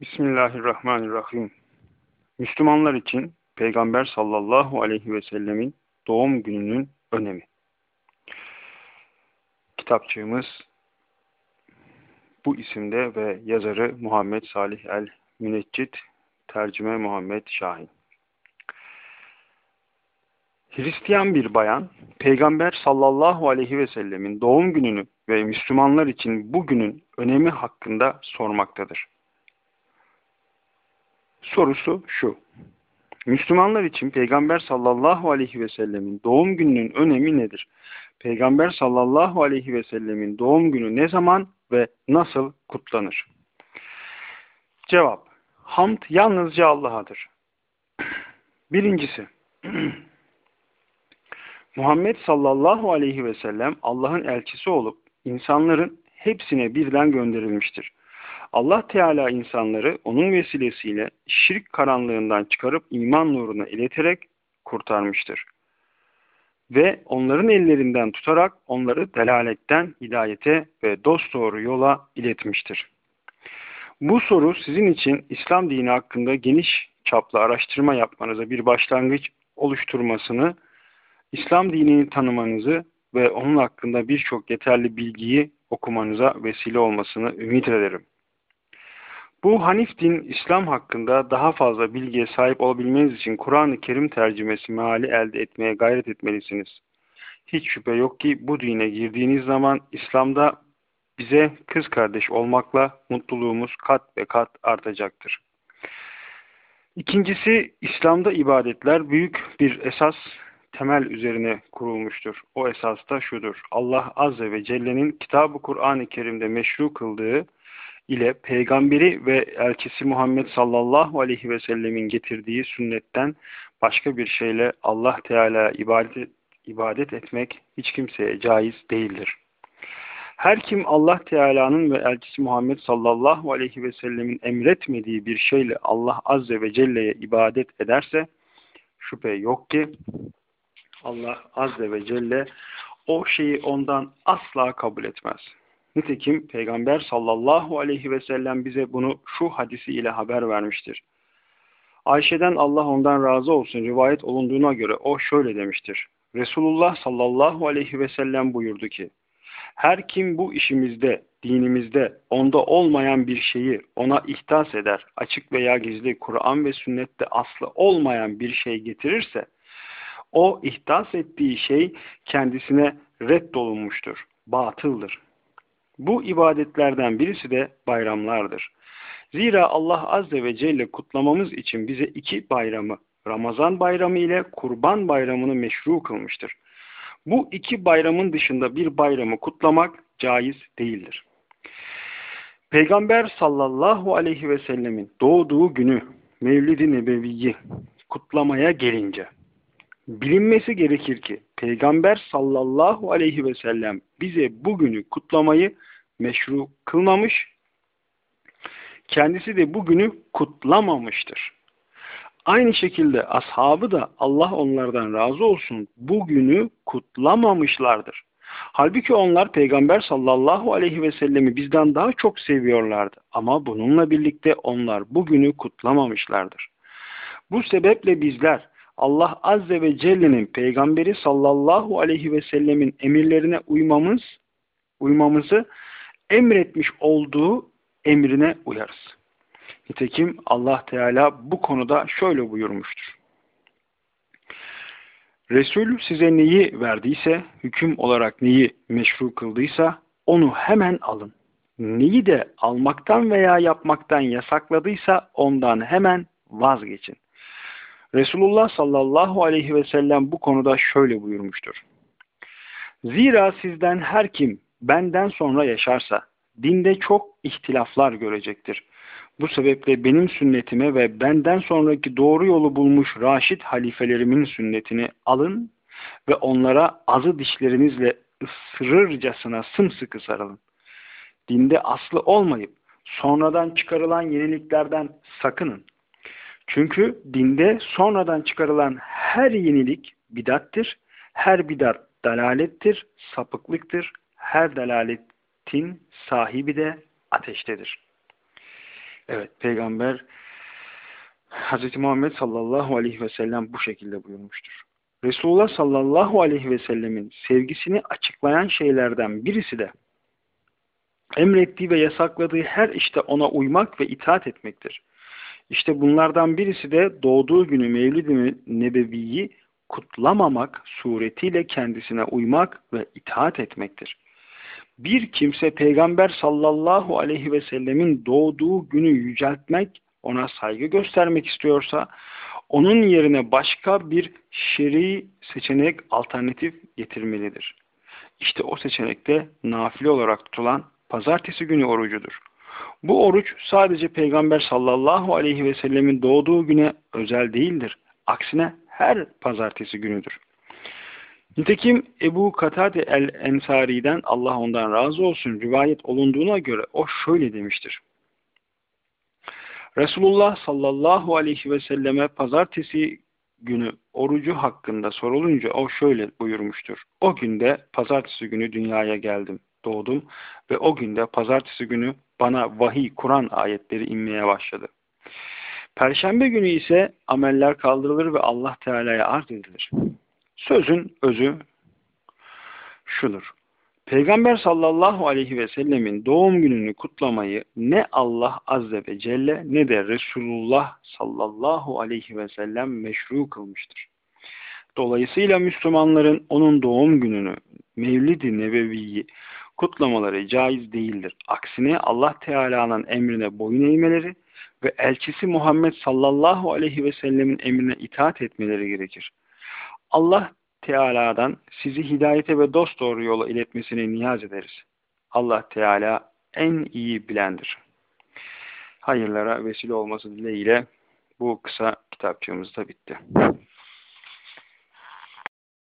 Bismillahirrahmanirrahim. Müslümanlar için Peygamber sallallahu aleyhi ve sellemin doğum gününün önemi. Kitapçığımız bu isimde ve yazarı Muhammed Salih el Müneccit, tercüme Muhammed Şahin. Hristiyan bir bayan, Peygamber sallallahu aleyhi ve sellemin doğum gününü ve Müslümanlar için bugünün önemi hakkında sormaktadır. Sorusu şu. Müslümanlar için Peygamber sallallahu aleyhi ve sellemin doğum gününün önemi nedir? Peygamber sallallahu aleyhi ve sellemin doğum günü ne zaman ve nasıl kutlanır? Cevap. Hamd yalnızca Allah'adır. Birincisi. Muhammed sallallahu aleyhi ve sellem Allah'ın elçisi olup insanların hepsine birden gönderilmiştir. Allah Teala insanları onun vesilesiyle şirk karanlığından çıkarıp iman nuruna ileterek kurtarmıştır. Ve onların ellerinden tutarak onları delaletten hidayete ve dosdoğru yola iletmiştir. Bu soru sizin için İslam dini hakkında geniş çaplı araştırma yapmanıza bir başlangıç oluşturmasını, İslam dinini tanımanızı ve onun hakkında birçok yeterli bilgiyi okumanıza vesile olmasını ümit ederim. Bu Hanif din İslam hakkında daha fazla bilgiye sahip olabilmeniz için Kur'an-ı Kerim tercümesi meali elde etmeye gayret etmelisiniz. Hiç şüphe yok ki bu dine girdiğiniz zaman İslam'da bize kız kardeş olmakla mutluluğumuz kat ve kat artacaktır. İkincisi İslam'da ibadetler büyük bir esas temel üzerine kurulmuştur. O esas da şudur. Allah Azze ve Celle'nin kitabı Kur'an-ı Kerim'de meşru kıldığı ile peygamberi ve elçisi Muhammed sallallahu aleyhi ve sellemin getirdiği sünnetten başka bir şeyle Allah Teala ibadet, ibadet etmek hiç kimseye caiz değildir. Her kim Allah Teala'nın ve elçisi Muhammed sallallahu aleyhi ve sellemin emretmediği bir şeyle Allah azze ve celle'ye ibadet ederse şüphe yok ki Allah azze ve celle o şeyi ondan asla kabul etmez. Nitekim Peygamber sallallahu aleyhi ve sellem bize bunu şu hadisi ile haber vermiştir. Ayşe'den Allah ondan razı olsun rivayet olunduğuna göre o şöyle demiştir. Resulullah sallallahu aleyhi ve sellem buyurdu ki, her kim bu işimizde, dinimizde, onda olmayan bir şeyi ona ihtas eder, açık veya gizli Kur'an ve sünnette aslı olmayan bir şey getirirse, o ihtas ettiği şey kendisine reddolunmuştur, batıldır. Bu ibadetlerden birisi de bayramlardır. Zira Allah Azze ve Celle kutlamamız için bize iki bayramı, Ramazan bayramı ile Kurban bayramını meşru kılmıştır. Bu iki bayramın dışında bir bayramı kutlamak caiz değildir. Peygamber sallallahu aleyhi ve sellemin doğduğu günü Mevlid-i Nebevi'yi kutlamaya gelince bilinmesi gerekir ki Peygamber sallallahu aleyhi ve sellem bize bugünü kutlamayı meşru kılmamış, kendisi de bugünü kutlamamıştır. Aynı şekilde ashabı da Allah onlardan razı olsun bugünü kutlamamışlardır. Halbuki onlar Peygamber sallallahu aleyhi ve sellemi bizden daha çok seviyorlardı. Ama bununla birlikte onlar bugünü kutlamamışlardır. Bu sebeple bizler Allah Azze ve Celle'nin Peygamberi sallallahu aleyhi ve sellemin emirlerine uymamız, uymamızı emretmiş olduğu emrine uyarız. Nitekim Allah Teala bu konuda şöyle buyurmuştur. Resul size neyi verdiyse, hüküm olarak neyi meşru kıldıysa onu hemen alın. Neyi de almaktan veya yapmaktan yasakladıysa ondan hemen vazgeçin. Resulullah sallallahu aleyhi ve sellem bu konuda şöyle buyurmuştur. Zira sizden her kim benden sonra yaşarsa dinde çok ihtilaflar görecektir. Bu sebeple benim sünnetime ve benden sonraki doğru yolu bulmuş raşit halifelerimin sünnetini alın ve onlara azı dişlerinizle ısırırcasına sımsıkı sarılın. Dinde aslı olmayıp sonradan çıkarılan yeniliklerden sakının. Çünkü dinde sonradan çıkarılan her yenilik bidattir, her bidat dalalettir, sapıklıktır, her dalaletin sahibi de ateştedir. Evet, peygamber Hz. Muhammed sallallahu aleyhi ve sellem bu şekilde buyurmuştur. Resulullah sallallahu aleyhi ve sellemin sevgisini açıklayan şeylerden birisi de emrettiği ve yasakladığı her işte ona uymak ve itaat etmektir. İşte bunlardan birisi de doğduğu günü Mevlid-i Nebevi'yi kutlamamak suretiyle kendisine uymak ve itaat etmektir. Bir kimse Peygamber sallallahu aleyhi ve sellemin doğduğu günü yüceltmek, ona saygı göstermek istiyorsa, onun yerine başka bir şer'i seçenek alternatif getirmelidir. İşte o seçenekte nafile olarak tutulan pazartesi günü orucudur. Bu oruç sadece Peygamber sallallahu aleyhi ve sellemin doğduğu güne özel değildir. Aksine her pazartesi günüdür. Nitekim Ebu Katade el-Ensari'den Allah ondan razı olsun rivayet olunduğuna göre o şöyle demiştir. Resulullah sallallahu aleyhi ve selleme pazartesi günü orucu hakkında sorulunca o şöyle buyurmuştur. O günde pazartesi günü dünyaya geldim, doğdum ve o günde pazartesi günü bana vahiy, Kur'an ayetleri inmeye başladı. Perşembe günü ise ameller kaldırılır ve Allah Teala'ya arz edilir. Sözün özü şudur. Peygamber sallallahu aleyhi ve sellemin doğum gününü kutlamayı ne Allah azze ve celle ne de Resulullah sallallahu aleyhi ve sellem meşru kılmıştır. Dolayısıyla Müslümanların onun doğum gününü, Mevlid-i Nebevi'yi kutlamaları caiz değildir. Aksine Allah Teala'nın emrine boyun eğmeleri ve elçisi Muhammed sallallahu aleyhi ve sellemin emrine itaat etmeleri gerekir. Allah Teala'dan sizi hidayete ve dost doğru yola iletmesini niyaz ederiz. Allah Teala en iyi bilendir. Hayırlara vesile olması dileğiyle bu kısa kitapçığımız da bitti.